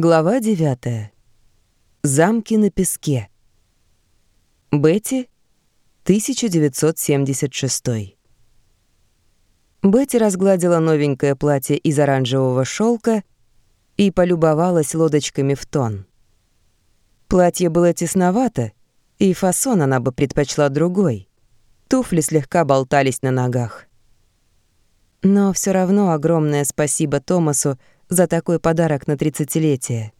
Глава 9. Замки на песке. Бетти, 1976. Бетти разгладила новенькое платье из оранжевого шелка и полюбовалась лодочками в тон. Платье было тесновато, и фасон она бы предпочла другой. Туфли слегка болтались на ногах. Но все равно огромное спасибо Томасу за такой подарок на тридцатилетие.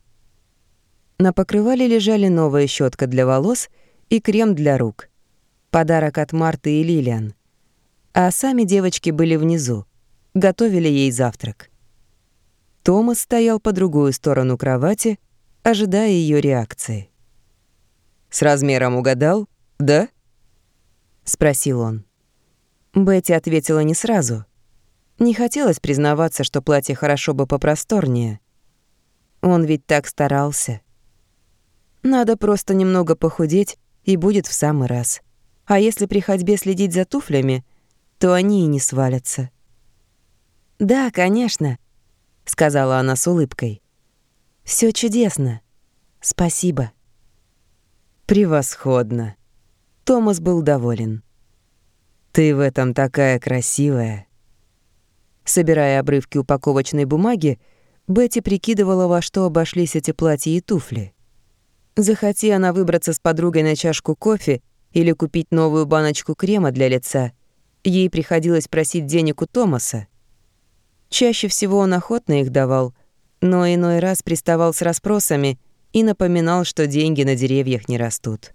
На покрывале лежали новая щетка для волос и крем для рук. Подарок от Марты и Лилиан. А сами девочки были внизу, готовили ей завтрак. Томас стоял по другую сторону кровати, ожидая ее реакции. «С размером угадал, да?» — спросил он. Бетти ответила не сразу. Не хотелось признаваться, что платье хорошо бы попросторнее. Он ведь так старался. Надо просто немного похудеть, и будет в самый раз. А если при ходьбе следить за туфлями, то они и не свалятся. «Да, конечно», — сказала она с улыбкой. Все чудесно. Спасибо». «Превосходно». Томас был доволен. «Ты в этом такая красивая». Собирая обрывки упаковочной бумаги, Бетти прикидывала, во что обошлись эти платья и туфли. Захоти она выбраться с подругой на чашку кофе или купить новую баночку крема для лица, ей приходилось просить денег у Томаса. Чаще всего он охотно их давал, но иной раз приставал с расспросами и напоминал, что деньги на деревьях не растут.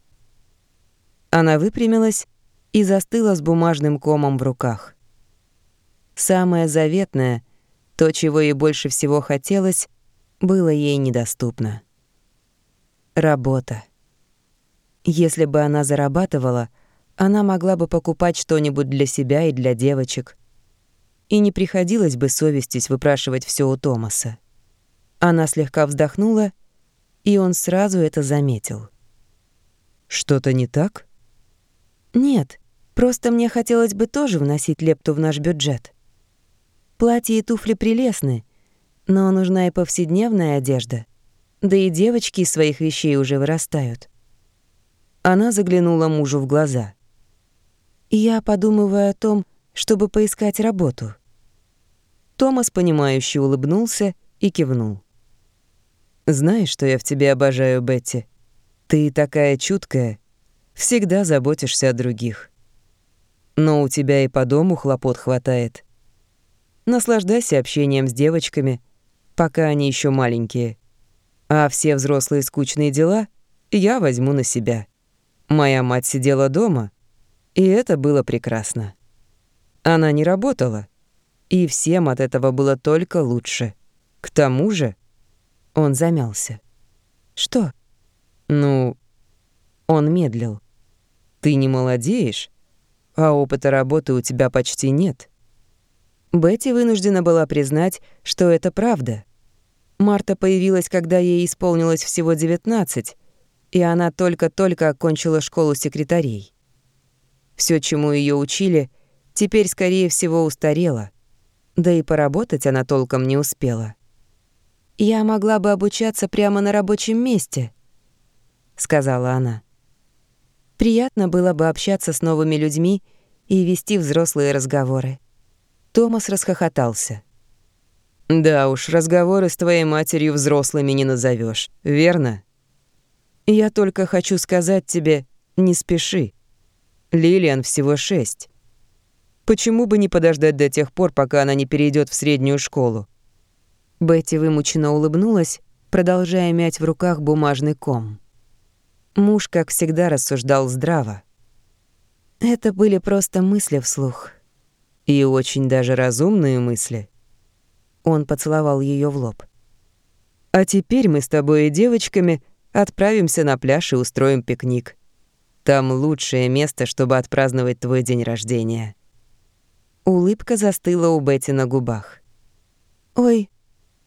Она выпрямилась и застыла с бумажным комом в руках. Самое заветное, то, чего ей больше всего хотелось, было ей недоступно. Работа. Если бы она зарабатывала, она могла бы покупать что-нибудь для себя и для девочек. И не приходилось бы совестись выпрашивать все у Томаса. Она слегка вздохнула, и он сразу это заметил. «Что-то не так?» «Нет, просто мне хотелось бы тоже вносить лепту в наш бюджет. Платья и туфли прелестны, но нужна и повседневная одежда. Да и девочки из своих вещей уже вырастают. Она заглянула мужу в глаза. «Я подумываю о том, чтобы поискать работу». Томас, понимающе улыбнулся и кивнул. «Знаешь, что я в тебе обожаю, Бетти? Ты такая чуткая, всегда заботишься о других. Но у тебя и по дому хлопот хватает. Наслаждайся общением с девочками, пока они еще маленькие. А все взрослые скучные дела я возьму на себя. Моя мать сидела дома, и это было прекрасно. Она не работала, и всем от этого было только лучше. К тому же он замялся. «Что?» «Ну...» Он медлил. «Ты не молодеешь, а опыта работы у тебя почти нет». Бетти вынуждена была признать, что это правда. Марта появилась, когда ей исполнилось всего 19, и она только-только окончила школу секретарей. Все, чему ее учили, теперь, скорее всего, устарело. Да и поработать она толком не успела. «Я могла бы обучаться прямо на рабочем месте», — сказала она. «Приятно было бы общаться с новыми людьми и вести взрослые разговоры. Томас расхохотался. «Да уж, разговоры с твоей матерью взрослыми не назовешь, верно? Я только хочу сказать тебе, не спеши. Лилиан всего шесть. Почему бы не подождать до тех пор, пока она не перейдет в среднюю школу?» Бетти вымученно улыбнулась, продолжая мять в руках бумажный ком. Муж, как всегда, рассуждал здраво. Это были просто мысли вслух. И очень даже разумные мысли. Он поцеловал ее в лоб. А теперь мы с тобой и девочками отправимся на пляж и устроим пикник. Там лучшее место, чтобы отпраздновать твой день рождения. Улыбка застыла у Бетти на губах. «Ой,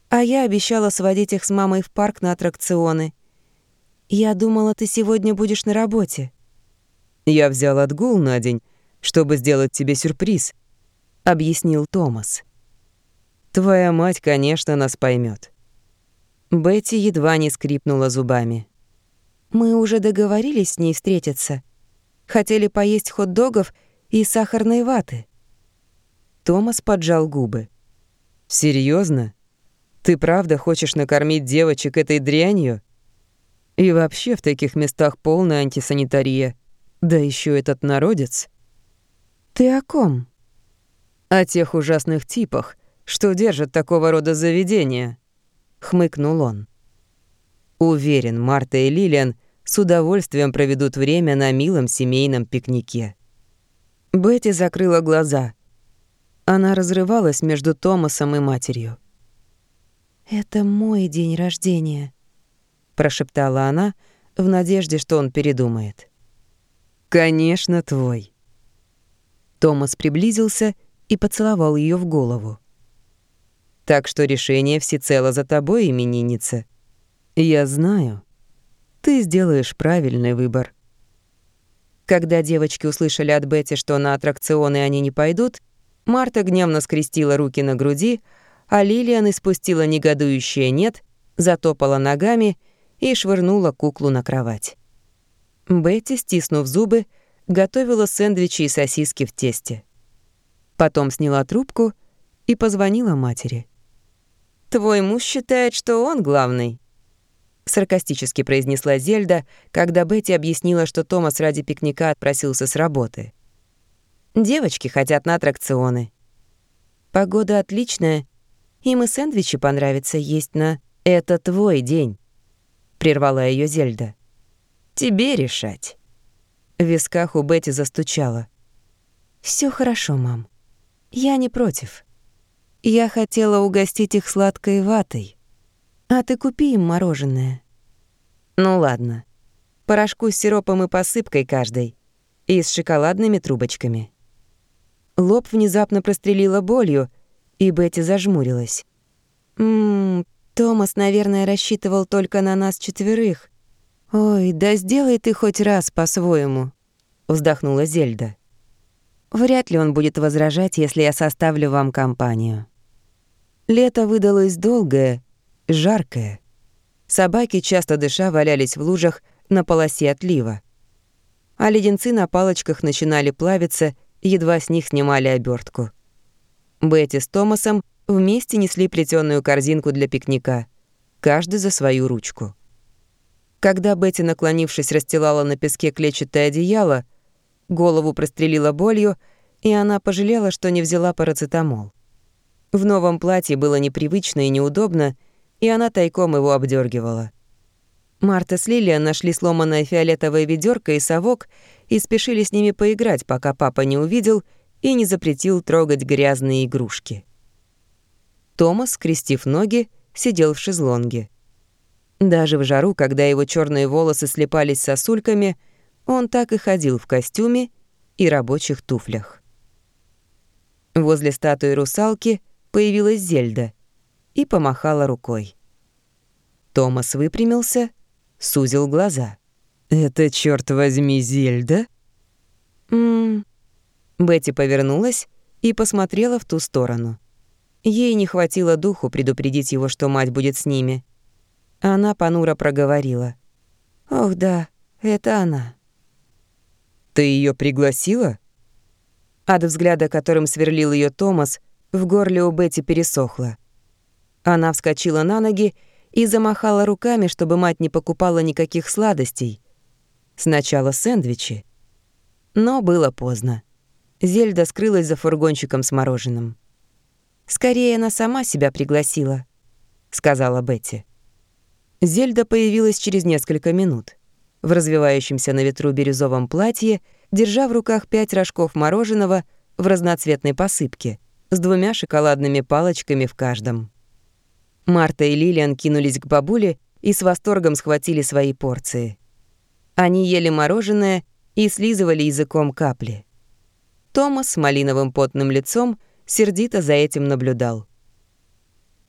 а я обещала сводить их с мамой в парк на аттракционы. Я думала, ты сегодня будешь на работе». «Я взял отгул на день, чтобы сделать тебе сюрприз», объяснил Томас. Твоя мать, конечно, нас поймет. Бетти едва не скрипнула зубами. «Мы уже договорились с ней встретиться. Хотели поесть хот-догов и сахарной ваты». Томас поджал губы. Серьезно? Ты правда хочешь накормить девочек этой дрянью? И вообще в таких местах полная антисанитария. Да еще этот народец. Ты о ком? О тех ужасных типах, что держат такого рода заведения, хмыкнул он. Уверен, Марта и Лилиан с удовольствием проведут время на милом семейном пикнике. Бетти закрыла глаза. Она разрывалась между Томасом и матерью. «Это мой день рождения», — прошептала она в надежде, что он передумает. «Конечно, твой». Томас приблизился и поцеловал ее в голову. «Так что решение всецело за тобой, именинница. Я знаю. Ты сделаешь правильный выбор». Когда девочки услышали от Бетти, что на аттракционы они не пойдут, Марта гневно скрестила руки на груди, а Лилиан испустила негодующее «нет», затопала ногами и швырнула куклу на кровать. Бетти, стиснув зубы, готовила сэндвичи и сосиски в тесте. Потом сняла трубку и позвонила матери. «Твой муж считает, что он главный», — саркастически произнесла Зельда, когда Бетти объяснила, что Томас ради пикника отпросился с работы. Девочки хотят на аттракционы. Погода отличная, им и сэндвичи понравится есть на «Это твой день», — прервала ее Зельда. «Тебе решать». В висках у Бетти застучало. Все хорошо, мам. Я не против. Я хотела угостить их сладкой ватой. А ты купи им мороженое». «Ну ладно. Порошку с сиропом и посыпкой каждой. И с шоколадными трубочками». Лоб внезапно прострелила болью, и Бетти зажмурилась. «Ммм, Томас, наверное, рассчитывал только на нас четверых. Ой, да сделай ты хоть раз по-своему», — вздохнула Зельда. «Вряд ли он будет возражать, если я составлю вам компанию». Лето выдалось долгое, жаркое. Собаки, часто дыша, валялись в лужах на полосе отлива. А леденцы на палочках начинали плавиться — едва с них снимали обертку. Бетти с Томасом вместе несли плетёную корзинку для пикника, каждый за свою ручку. Когда Бетти, наклонившись, расстилала на песке клетчатое одеяло, голову прострелила болью, и она пожалела, что не взяла парацетамол. В новом платье было непривычно и неудобно, и она тайком его обдергивала. Марта с Лилиан нашли сломанное фиолетовое ведерко и совок и спешили с ними поиграть, пока папа не увидел и не запретил трогать грязные игрушки. Томас, скрестив ноги, сидел в шезлонге. Даже в жару, когда его черные волосы слепались сосульками, он так и ходил в костюме и рабочих туфлях. Возле статуи русалки появилась Зельда и помахала рукой. Томас выпрямился сузил глаза. «Это, черт возьми, Зельда?» «Ммм...» Бетти повернулась и посмотрела в ту сторону. Ей не хватило духу предупредить его, что мать будет с ними. Она понуро проговорила. «Ох да, это она». «Ты ее пригласила?» От взгляда, которым сверлил ее Томас, в горле у Бетти пересохло. Она вскочила на ноги и замахала руками, чтобы мать не покупала никаких сладостей. Сначала сэндвичи. Но было поздно. Зельда скрылась за фургончиком с мороженым. «Скорее она сама себя пригласила», — сказала Бетти. Зельда появилась через несколько минут. В развивающемся на ветру бирюзовом платье, держа в руках пять рожков мороженого в разноцветной посыпке, с двумя шоколадными палочками в каждом. Марта и Лилиан кинулись к бабуле и с восторгом схватили свои порции. Они ели мороженое и слизывали языком капли. Томас с малиновым потным лицом сердито за этим наблюдал.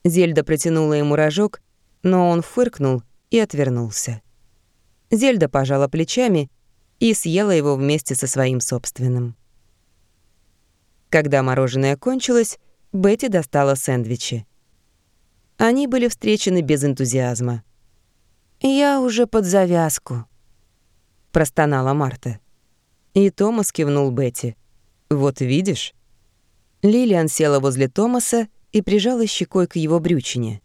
Зельда протянула ему рожок, но он фыркнул и отвернулся. Зельда пожала плечами и съела его вместе со своим собственным. Когда мороженое кончилось, Бетти достала сэндвичи. они были встречены без энтузиазма. «Я уже под завязку», — простонала Марта. И Томас кивнул Бетти. «Вот видишь?» Лилиан села возле Томаса и прижала щекой к его брючине.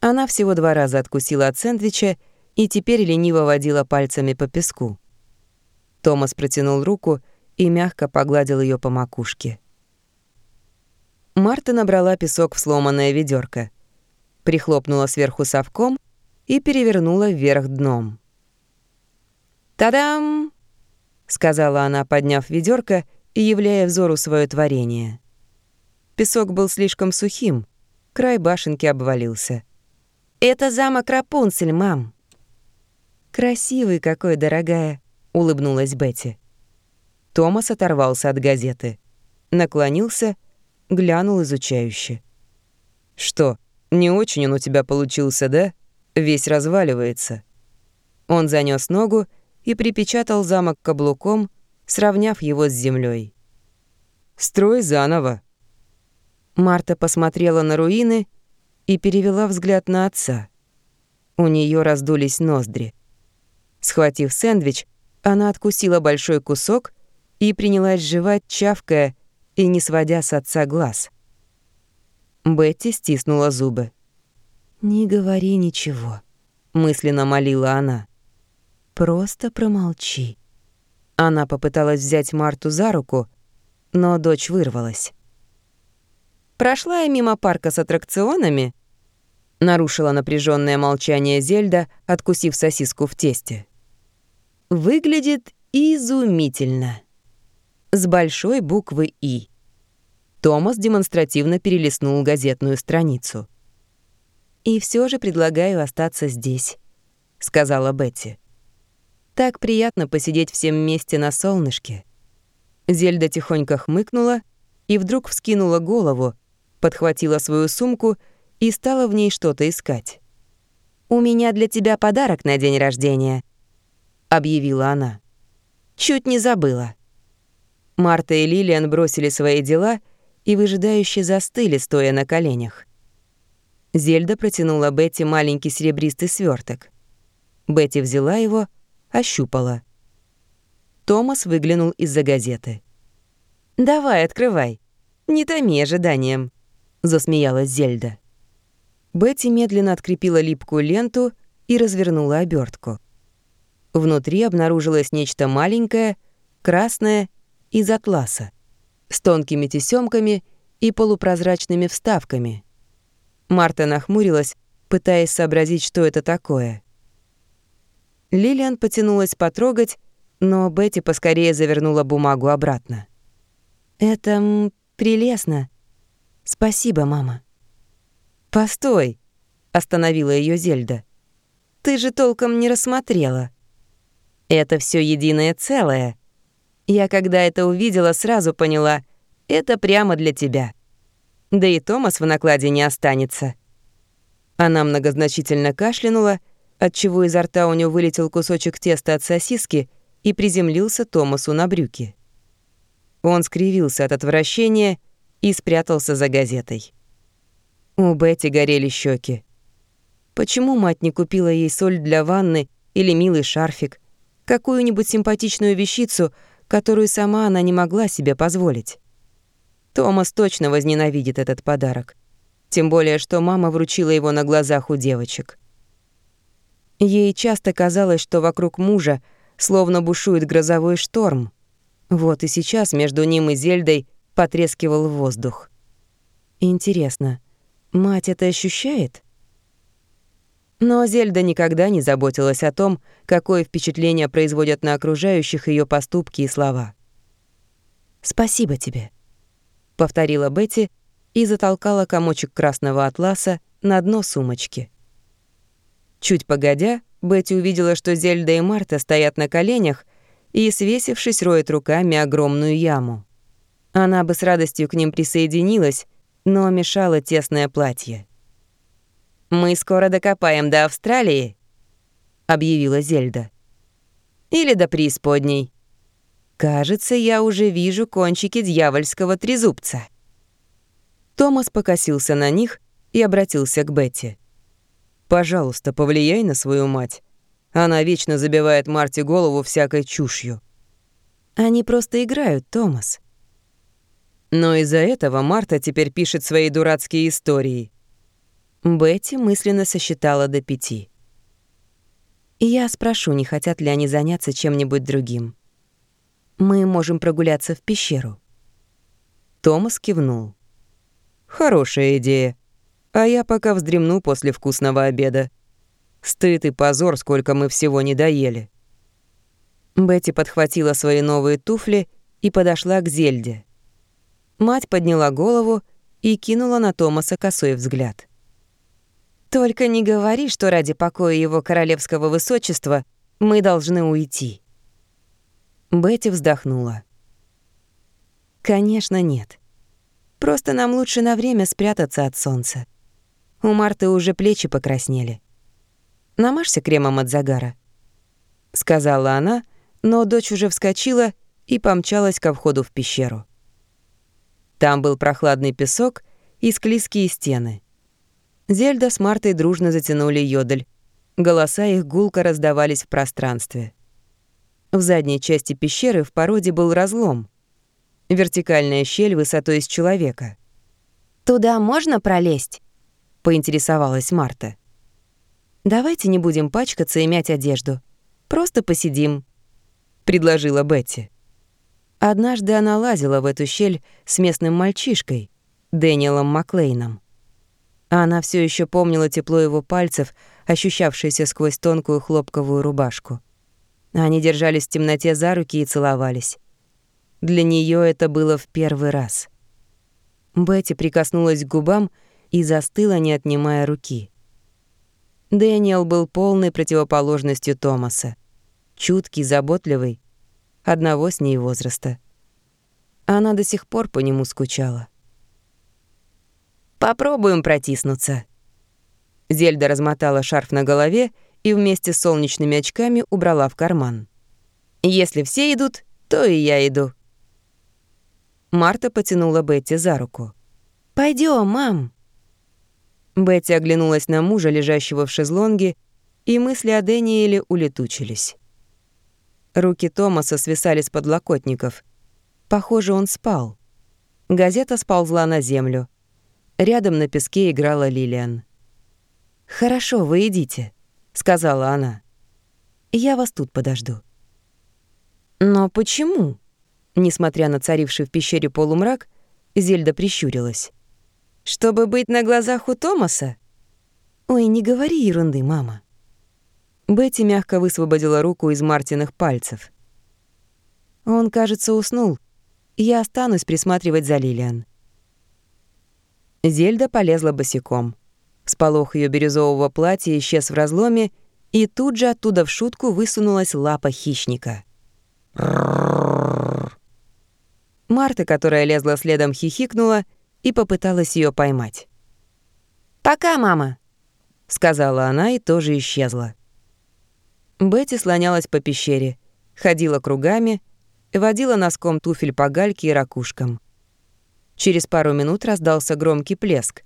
Она всего два раза откусила от сэндвича и теперь лениво водила пальцами по песку. Томас протянул руку и мягко погладил ее по макушке. Марта набрала песок в сломанное ведерко, прихлопнула сверху совком и перевернула вверх дном. «Та-дам!» — сказала она, подняв ведерко и являя взору свое творение. Песок был слишком сухим, край башенки обвалился. «Это замок Рапунцель, мам!» «Красивый какой, дорогая!» — улыбнулась Бетти. Томас оторвался от газеты. Наклонился, глянул изучающе. «Что, не очень он у тебя получился, да? Весь разваливается». Он занёс ногу и припечатал замок каблуком, сравняв его с землей. «Строй заново». Марта посмотрела на руины и перевела взгляд на отца. У нее раздулись ноздри. Схватив сэндвич, она откусила большой кусок и принялась жевать, чавкая и не сводя с отца глаз. Бетти стиснула зубы. «Не говори ничего», — мысленно молила она. «Просто промолчи». Она попыталась взять Марту за руку, но дочь вырвалась. Прошла я мимо парка с аттракционами, нарушила напряженное молчание Зельда, откусив сосиску в тесте. Выглядит изумительно. С большой буквы «И». Томас демонстративно перелистнул газетную страницу. «И все же предлагаю остаться здесь», — сказала Бетти. «Так приятно посидеть всем вместе на солнышке». Зельда тихонько хмыкнула и вдруг вскинула голову, подхватила свою сумку и стала в ней что-то искать. «У меня для тебя подарок на день рождения», — объявила она. «Чуть не забыла». Марта и Лилиан бросили свои дела и выжидающе застыли, стоя на коленях. Зельда протянула Бетти маленький серебристый сверток. Бетти взяла его, ощупала. Томас выглянул из-за газеты. «Давай, открывай. Не томи ожиданием», — засмеялась Зельда. Бетти медленно открепила липкую ленту и развернула обертку. Внутри обнаружилось нечто маленькое, красное, из атласа, с тонкими тесёмками и полупрозрачными вставками. Марта нахмурилась, пытаясь сообразить, что это такое. Лилиан потянулась потрогать, но Бетти поскорее завернула бумагу обратно. «Это прелестно. Спасибо, мама». «Постой!» — остановила ее Зельда. «Ты же толком не рассмотрела. Это все единое целое. Я, когда это увидела, сразу поняла, это прямо для тебя. Да и Томас в накладе не останется». Она многозначительно кашлянула, отчего изо рта у нее вылетел кусочек теста от сосиски и приземлился Томасу на брюки. Он скривился от отвращения и спрятался за газетой. У Бетти горели щеки. Почему мать не купила ей соль для ванны или милый шарфик, какую-нибудь симпатичную вещицу, которую сама она не могла себе позволить? Томас точно возненавидит этот подарок. Тем более, что мама вручила его на глазах у девочек. Ей часто казалось, что вокруг мужа словно бушует грозовой шторм. Вот и сейчас между ним и Зельдой потрескивал воздух. Интересно, Мать это ощущает? Но Зельда никогда не заботилась о том, какое впечатление производят на окружающих ее поступки и слова. «Спасибо тебе», — повторила Бетти и затолкала комочек красного атласа на дно сумочки. Чуть погодя, Бетти увидела, что Зельда и Марта стоят на коленях и, свесившись, роют руками огромную яму. Она бы с радостью к ним присоединилась, но мешало тесное платье. «Мы скоро докопаем до Австралии», — объявила Зельда. «Или до преисподней. Кажется, я уже вижу кончики дьявольского трезубца». Томас покосился на них и обратился к Бетти. «Пожалуйста, повлияй на свою мать. Она вечно забивает Марте голову всякой чушью». «Они просто играют, Томас». Но из-за этого Марта теперь пишет свои дурацкие истории. Бетти мысленно сосчитала до пяти. «Я спрошу, не хотят ли они заняться чем-нибудь другим. Мы можем прогуляться в пещеру». Томас кивнул. «Хорошая идея. А я пока вздремну после вкусного обеда. Стыд и позор, сколько мы всего не доели». Бетти подхватила свои новые туфли и подошла к Зельде. Мать подняла голову и кинула на Томаса косой взгляд. «Только не говори, что ради покоя его королевского высочества мы должны уйти». Бетти вздохнула. «Конечно, нет. Просто нам лучше на время спрятаться от солнца. У Марты уже плечи покраснели. Намажься кремом от загара», — сказала она, но дочь уже вскочила и помчалась ко входу в пещеру. Там был прохладный песок и склизкие стены. Зельда с Мартой дружно затянули йодль. Голоса их гулко раздавались в пространстве. В задней части пещеры в породе был разлом. Вертикальная щель высотой с человека. «Туда можно пролезть?» — поинтересовалась Марта. «Давайте не будем пачкаться и мять одежду. Просто посидим», — предложила Бетти. Однажды она лазила в эту щель с местным мальчишкой, Дэниелом Маклейном. Она все еще помнила тепло его пальцев, ощущавшееся сквозь тонкую хлопковую рубашку. Они держались в темноте за руки и целовались. Для нее это было в первый раз. Бетти прикоснулась к губам и застыла, не отнимая руки. Дэниел был полной противоположностью Томаса. Чуткий, заботливый, одного с ней возраста. Она до сих пор по нему скучала. «Попробуем протиснуться». Зельда размотала шарф на голове и вместе с солнечными очками убрала в карман. «Если все идут, то и я иду». Марта потянула Бетти за руку. Пойдем, мам». Бетти оглянулась на мужа, лежащего в шезлонге, и мысли о Дэниеле улетучились. Руки Томаса свисали с подлокотников. Похоже, он спал. Газета сползла на землю. Рядом на песке играла Лилиан. «Хорошо, вы идите», — сказала она. «Я вас тут подожду». «Но почему?» Несмотря на царивший в пещере полумрак, Зельда прищурилась. «Чтобы быть на глазах у Томаса?» «Ой, не говори ерунды, мама». Бетти мягко высвободила руку из Мартиных пальцев. Он, кажется, уснул. Я останусь присматривать за Лилиан. Зельда полезла босиком. Сполох ее бирюзового платья исчез в разломе, и тут же оттуда в шутку высунулась лапа хищника. Марта, которая лезла следом, хихикнула и попыталась ее поймать. «Пока, мама», — сказала она и тоже исчезла. Бетти слонялась по пещере, ходила кругами, водила носком туфель по гальке и ракушкам. Через пару минут раздался громкий плеск.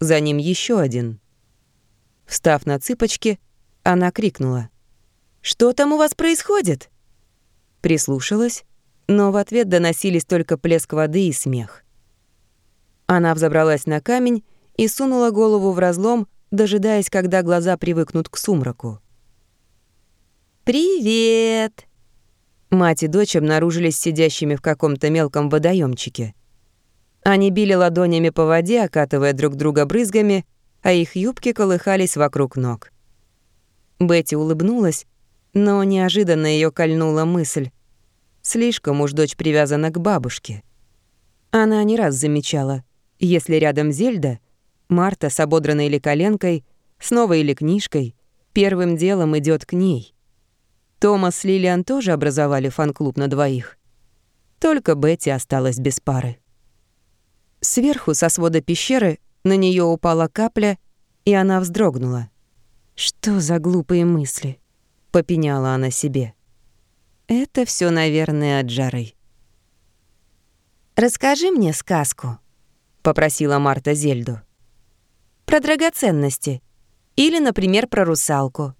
За ним еще один. Встав на цыпочки, она крикнула. «Что там у вас происходит?» Прислушалась, но в ответ доносились только плеск воды и смех. Она взобралась на камень и сунула голову в разлом, дожидаясь, когда глаза привыкнут к сумраку. «Привет!» Мать и дочь обнаружились сидящими в каком-то мелком водоемчике. Они били ладонями по воде, окатывая друг друга брызгами, а их юбки колыхались вокруг ног. Бетти улыбнулась, но неожиданно ее кольнула мысль. Слишком уж дочь привязана к бабушке. Она не раз замечала, если рядом Зельда, Марта с ободранной или коленкой, снова или книжкой, первым делом идет к ней. Томас с Лилиан тоже образовали фан-клуб на двоих. Только Бетти осталась без пары. Сверху, со свода пещеры, на нее упала капля, и она вздрогнула. «Что за глупые мысли?» — попеняла она себе. «Это все, наверное, от жары». «Расскажи мне сказку», — попросила Марта Зельду. Про драгоценности. Или, например, про русалку.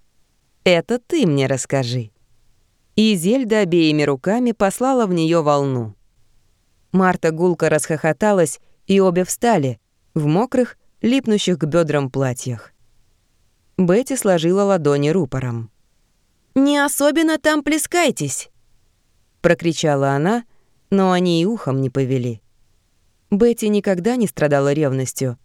Это ты мне расскажи». И Зельда обеими руками послала в нее волну. Марта гулко расхохоталась, и обе встали, в мокрых, липнущих к бедрам платьях. Бетти сложила ладони рупором. «Не особенно там плескайтесь!» Прокричала она, но они и ухом не повели. Бетти никогда не страдала ревностью,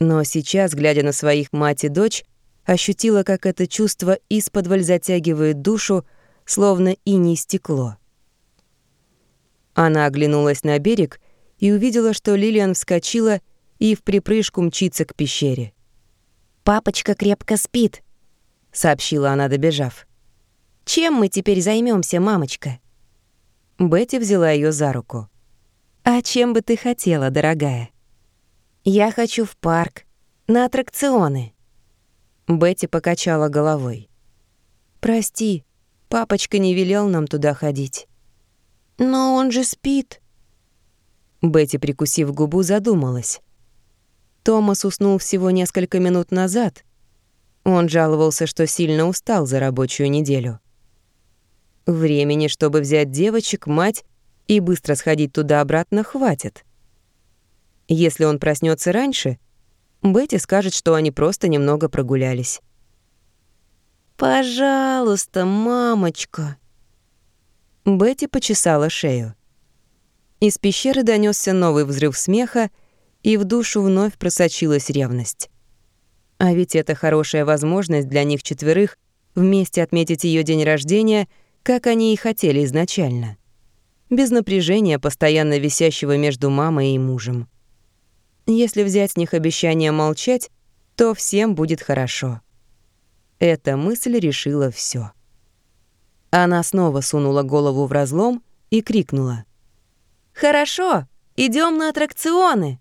но сейчас, глядя на своих мать и дочь, ощутила, как это чувство исподволь затягивает душу, словно иней стекло. Она оглянулась на берег и увидела, что Лилиан вскочила и в припрыжку мчится к пещере. «Папочка крепко спит», — сообщила она, добежав. «Чем мы теперь займемся, мамочка?» Бетти взяла ее за руку. «А чем бы ты хотела, дорогая?» «Я хочу в парк, на аттракционы». Бетти покачала головой. «Прости, папочка не велел нам туда ходить». «Но он же спит». Бетти, прикусив губу, задумалась. Томас уснул всего несколько минут назад. Он жаловался, что сильно устал за рабочую неделю. Времени, чтобы взять девочек, мать и быстро сходить туда-обратно, хватит. Если он проснется раньше, Бетти скажет, что они просто немного прогулялись. «Пожалуйста, мамочка!» Бетти почесала шею. Из пещеры донесся новый взрыв смеха, и в душу вновь просочилась ревность. А ведь это хорошая возможность для них четверых вместе отметить ее день рождения, как они и хотели изначально. Без напряжения, постоянно висящего между мамой и мужем. Если взять с них обещание молчать, то всем будет хорошо. Эта мысль решила все. Она снова сунула голову в разлом и крикнула. «Хорошо, идем на аттракционы!»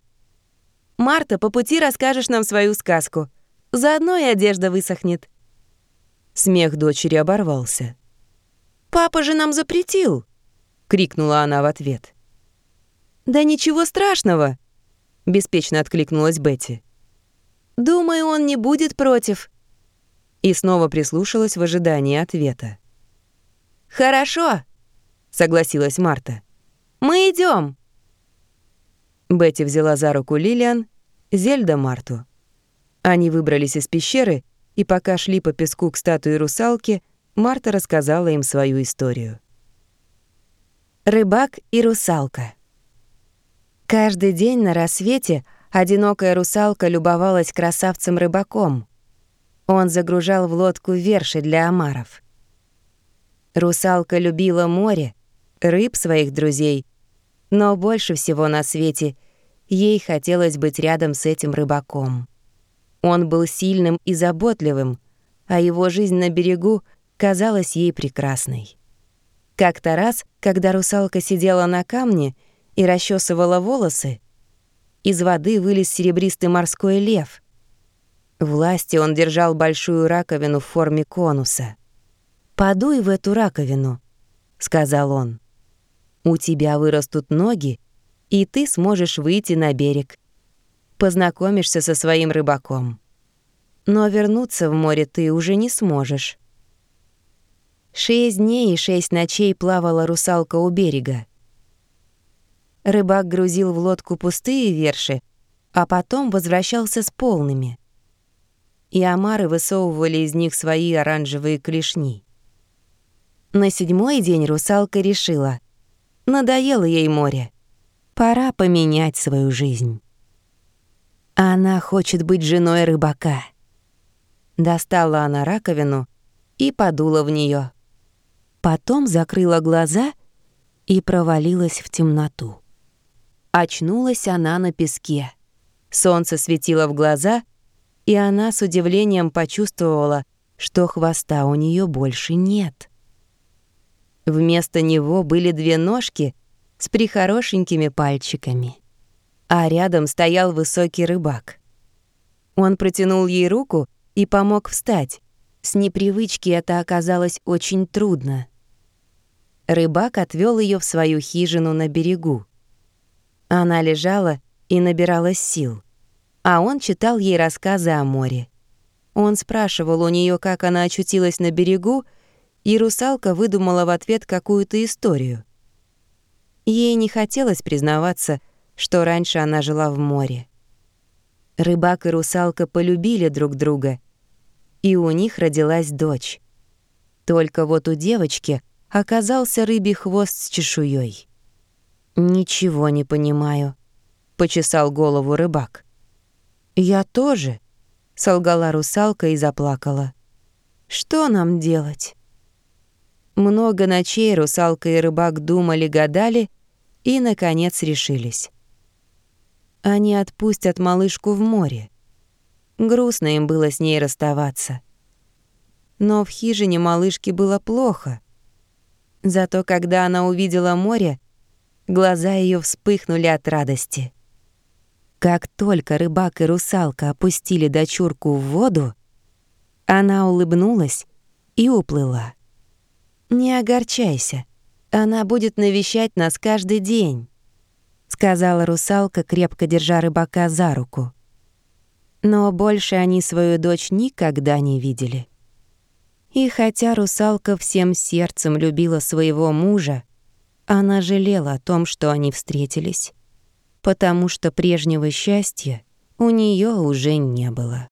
Марта, по пути расскажешь нам свою сказку. Заодно и одежда высохнет». Смех дочери оборвался. «Папа же нам запретил!» — крикнула она в ответ. «Да ничего страшного!» — беспечно откликнулась Бетти. «Думаю, он не будет против». И снова прислушалась в ожидании ответа. «Хорошо», — согласилась Марта. «Мы идем. Бетти взяла за руку Лилиан, Зельда — Марту. Они выбрались из пещеры, и пока шли по песку к статуе русалки, Марта рассказала им свою историю. Рыбак и русалка. Каждый день на рассвете одинокая русалка любовалась красавцем-рыбаком. Он загружал в лодку верши для омаров. Русалка любила море, рыб своих друзей — но больше всего на свете ей хотелось быть рядом с этим рыбаком. Он был сильным и заботливым, а его жизнь на берегу казалась ей прекрасной. Как-то раз, когда русалка сидела на камне и расчесывала волосы, из воды вылез серебристый морской лев. В ласти он держал большую раковину в форме конуса. «Подуй в эту раковину», — сказал он. У тебя вырастут ноги, и ты сможешь выйти на берег. Познакомишься со своим рыбаком. Но вернуться в море ты уже не сможешь. Шесть дней и шесть ночей плавала русалка у берега. Рыбак грузил в лодку пустые верши, а потом возвращался с полными. И омары высовывали из них свои оранжевые клешни. На седьмой день русалка решила — Надоело ей море. Пора поменять свою жизнь. Она хочет быть женой рыбака. Достала она раковину и подула в нее. Потом закрыла глаза и провалилась в темноту. Очнулась она на песке. Солнце светило в глаза, и она с удивлением почувствовала, что хвоста у нее больше нет. Вместо него были две ножки с прихорошенькими пальчиками. А рядом стоял высокий рыбак. Он протянул ей руку и помог встать. С непривычки это оказалось очень трудно. Рыбак отвел ее в свою хижину на берегу. Она лежала и набиралась сил. а он читал ей рассказы о море. Он спрашивал у нее, как она очутилась на берегу, и русалка выдумала в ответ какую-то историю. Ей не хотелось признаваться, что раньше она жила в море. Рыбак и русалка полюбили друг друга, и у них родилась дочь. Только вот у девочки оказался рыбий хвост с чешуей. «Ничего не понимаю», — почесал голову рыбак. «Я тоже», — солгала русалка и заплакала. «Что нам делать?» Много ночей русалка и рыбак думали-гадали и, наконец, решились. Они отпустят малышку в море. Грустно им было с ней расставаться. Но в хижине малышки было плохо. Зато когда она увидела море, глаза ее вспыхнули от радости. Как только рыбак и русалка опустили дочурку в воду, она улыбнулась и уплыла. «Не огорчайся, она будет навещать нас каждый день», — сказала русалка, крепко держа рыбака за руку. Но больше они свою дочь никогда не видели. И хотя русалка всем сердцем любила своего мужа, она жалела о том, что они встретились потому что прежнего счастья у нее уже не было.